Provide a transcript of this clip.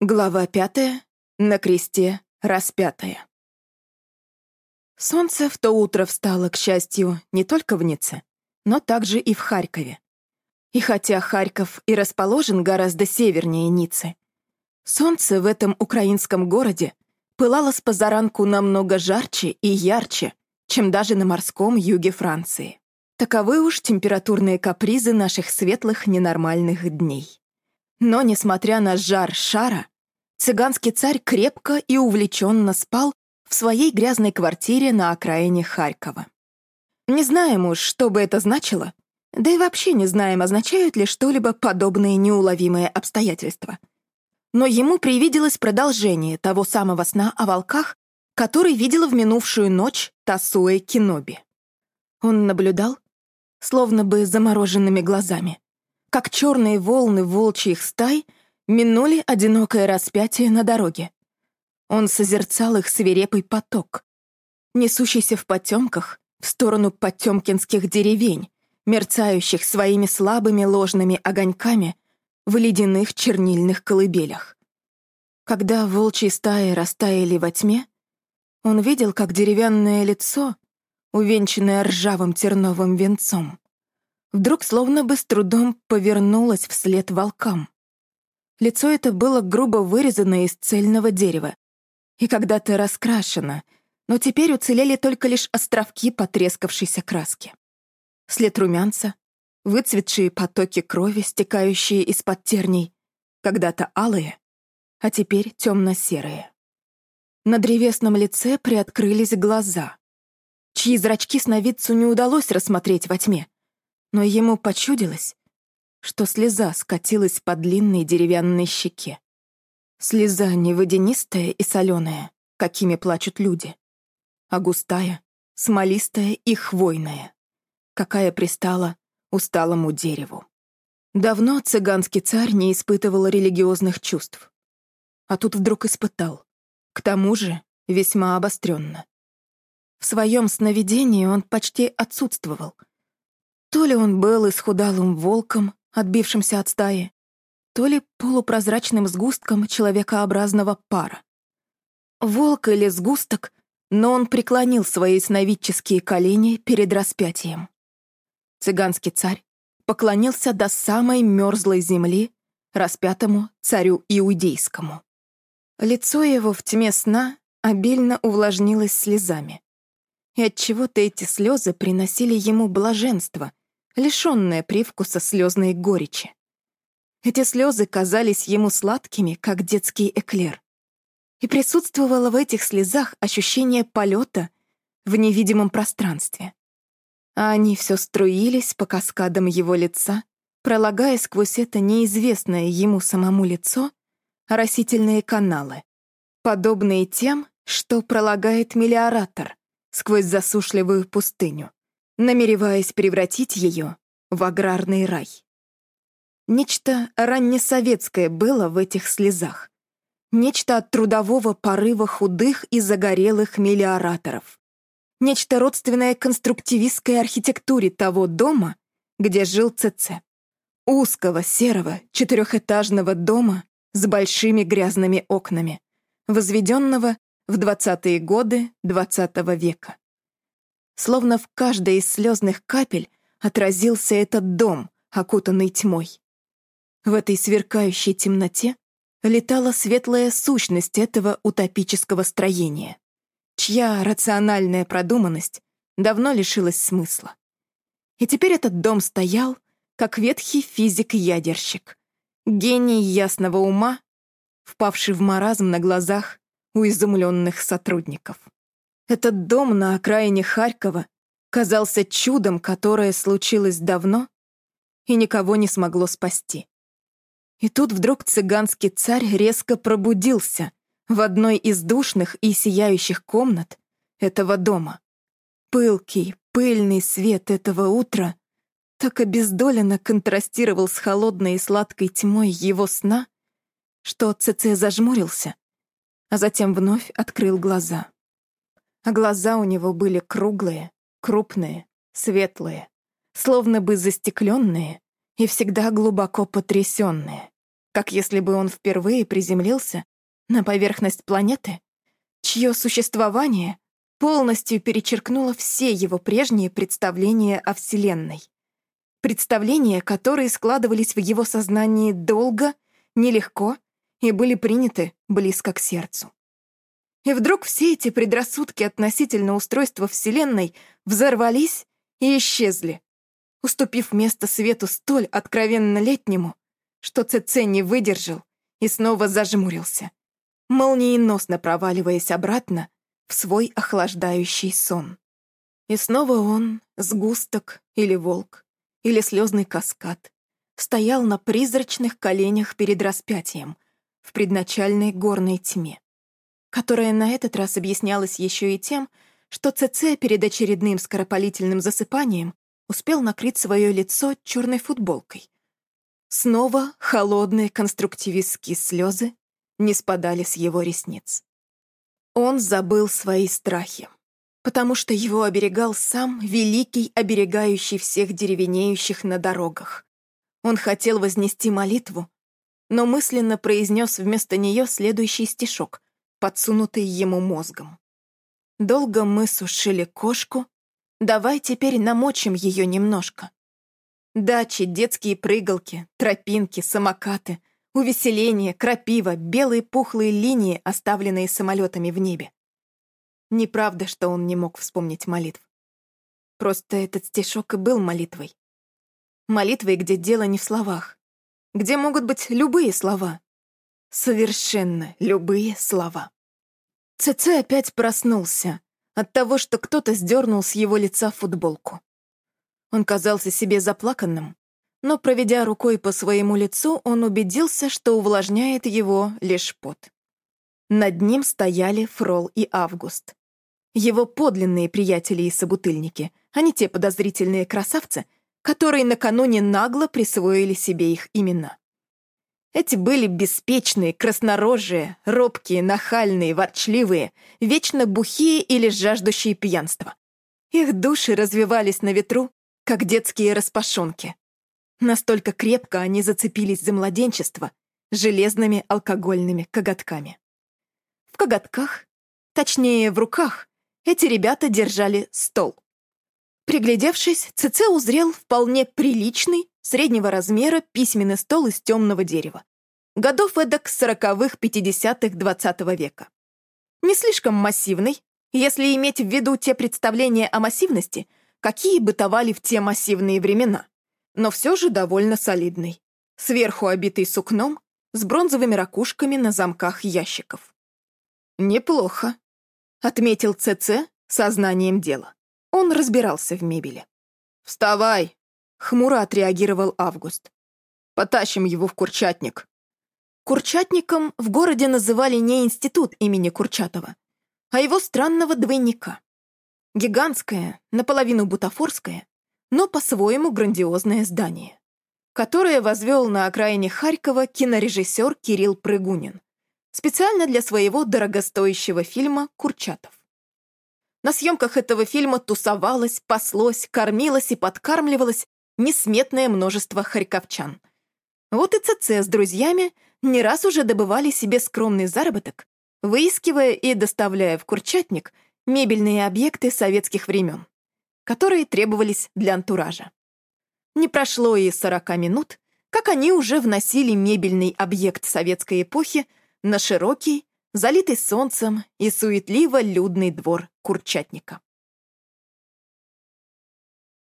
Глава пятая. На кресте распятая. Солнце в то утро встало, к счастью, не только в Ницце, но также и в Харькове. И хотя Харьков и расположен гораздо севернее Ниццы, солнце в этом украинском городе пылало с позаранку намного жарче и ярче, чем даже на морском юге Франции. Таковы уж температурные капризы наших светлых ненормальных дней. Но, несмотря на жар шара, цыганский царь крепко и увлеченно спал в своей грязной квартире на окраине Харькова. Не знаем уж, что бы это значило, да и вообще не знаем, означают ли что-либо подобные неуловимые обстоятельства. Но ему привиделось продолжение того самого сна о волках, который видела в минувшую ночь Тасуэ Киноби. Он наблюдал, словно бы замороженными глазами, как черные волны волчьих стай минули одинокое распятие на дороге. Он созерцал их свирепый поток, несущийся в потемках в сторону потемкинских деревень, мерцающих своими слабыми ложными огоньками в ледяных чернильных колыбелях. Когда волчьи стаи растаяли во тьме, он видел, как деревянное лицо, увенчанное ржавым терновым венцом, вдруг словно бы с трудом повернулась вслед волкам. Лицо это было грубо вырезано из цельного дерева и когда-то раскрашено, но теперь уцелели только лишь островки потрескавшейся краски. След румянца, выцветшие потоки крови, стекающие из-под терней, когда-то алые, а теперь темно-серые. На древесном лице приоткрылись глаза, чьи зрачки сновидцу не удалось рассмотреть во тьме — но ему почудилось, что слеза скатилась по длинной деревянной щеке. Слеза не водянистая и соленая, какими плачут люди, а густая, смолистая и хвойная, какая пристала усталому дереву. Давно цыганский царь не испытывал религиозных чувств. А тут вдруг испытал. К тому же весьма обостренно. В своем сновидении он почти отсутствовал — то ли он был исхудалым волком, отбившимся от стаи, то ли полупрозрачным сгустком человекообразного пара. Волк или сгусток, но он преклонил свои сновидческие колени перед распятием. Цыганский царь поклонился до самой мерзлой земли распятому царю иудейскому. Лицо его в тьме сна обильно увлажнилось слезами. И отчего-то эти слезы приносили ему блаженство, лишённое привкуса слезной горечи. Эти слезы казались ему сладкими, как детский эклер. И присутствовало в этих слезах ощущение полета в невидимом пространстве. А они все струились по каскадам его лица, пролагая сквозь это неизвестное ему самому лицо растительные каналы, подобные тем, что пролагает мелиоратор сквозь засушливую пустыню намереваясь превратить ее в аграрный рай. Нечто раннесоветское было в этих слезах. Нечто от трудового порыва худых и загорелых мелиораторов. Нечто родственное конструктивистской архитектуре того дома, где жил ЦЦ. Узкого, серого, четырехэтажного дома с большими грязными окнами, возведенного в 20-е годы XX -го века. Словно в каждой из слезных капель отразился этот дом, окутанный тьмой. В этой сверкающей темноте летала светлая сущность этого утопического строения, чья рациональная продуманность давно лишилась смысла. И теперь этот дом стоял, как ветхий физик-ядерщик, гений ясного ума, впавший в маразм на глазах у изумленных сотрудников. Этот дом на окраине Харькова казался чудом, которое случилось давно и никого не смогло спасти. И тут вдруг цыганский царь резко пробудился в одной из душных и сияющих комнат этого дома. Пылкий, пыльный свет этого утра так обездоленно контрастировал с холодной и сладкой тьмой его сна, что ЦЦ зажмурился, а затем вновь открыл глаза а глаза у него были круглые, крупные, светлые, словно бы застекленные и всегда глубоко потрясенные, как если бы он впервые приземлился на поверхность планеты, чье существование полностью перечеркнуло все его прежние представления о Вселенной. Представления, которые складывались в его сознании долго, нелегко и были приняты близко к сердцу. И вдруг все эти предрассудки относительно устройства Вселенной взорвались и исчезли, уступив место свету столь откровенно летнему, что ЦЦ не выдержал и снова зажмурился, молниеносно проваливаясь обратно в свой охлаждающий сон. И снова он, сгусток или волк, или слезный каскад, стоял на призрачных коленях перед распятием в предначальной горной тьме, которая на этот раз объяснялась еще и тем, что ЦЦ перед очередным скоропалительным засыпанием успел накрыть свое лицо черной футболкой. Снова холодные конструктивистские слезы не спадали с его ресниц. Он забыл свои страхи, потому что его оберегал сам великий, оберегающий всех деревенеющих на дорогах. Он хотел вознести молитву, но мысленно произнес вместо нее следующий стишок, подсунутый ему мозгом. «Долго мы сушили кошку, давай теперь намочим ее немножко». Дачи, детские прыгалки, тропинки, самокаты, Увеселение, крапива, белые пухлые линии, оставленные самолетами в небе. Неправда, что он не мог вспомнить молитв. Просто этот стишок и был молитвой. Молитвой, где дело не в словах. Где могут быть любые слова. Совершенно любые слова. ЦЦ опять проснулся от того, что кто-то сдернул с его лица футболку. Он казался себе заплаканным, но, проведя рукой по своему лицу, он убедился, что увлажняет его лишь пот. Над ним стояли Фрол и Август. Его подлинные приятели и собутыльники, а не те подозрительные красавцы, которые накануне нагло присвоили себе их имена. Эти были беспечные, краснорожие, робкие, нахальные, ворчливые, вечно бухие или жаждущие пьянства. Их души развивались на ветру, как детские распашонки. Настолько крепко они зацепились за младенчество железными алкогольными коготками. В коготках, точнее в руках, эти ребята держали стол. Приглядевшись, ЦЦ узрел вполне приличный, среднего размера письменный стол из темного дерева. Годов эдак сороковых, пятидесятых, двадцатого века. Не слишком массивный, если иметь в виду те представления о массивности, какие бытовали в те массивные времена но все же довольно солидный. Сверху обитый сукном, с бронзовыми ракушками на замках ящиков. «Неплохо», — отметил ЦЦ сознанием дела. Он разбирался в мебели. «Вставай!» — хмуро отреагировал Август. «Потащим его в Курчатник». Курчатником в городе называли не институт имени Курчатова, а его странного двойника. Гигантское, наполовину бутафорское, но по-своему грандиозное здание, которое возвел на окраине Харькова кинорежиссер Кирилл Прыгунин специально для своего дорогостоящего фильма «Курчатов». На съемках этого фильма тусовалось, паслось, кормилось и подкармливалось несметное множество харьковчан. Вот и ЦЦ с друзьями не раз уже добывали себе скромный заработок, выискивая и доставляя в Курчатник мебельные объекты советских времен которые требовались для антуража. Не прошло и 40 минут, как они уже вносили мебельный объект советской эпохи на широкий, залитый солнцем и суетливо людный двор Курчатника.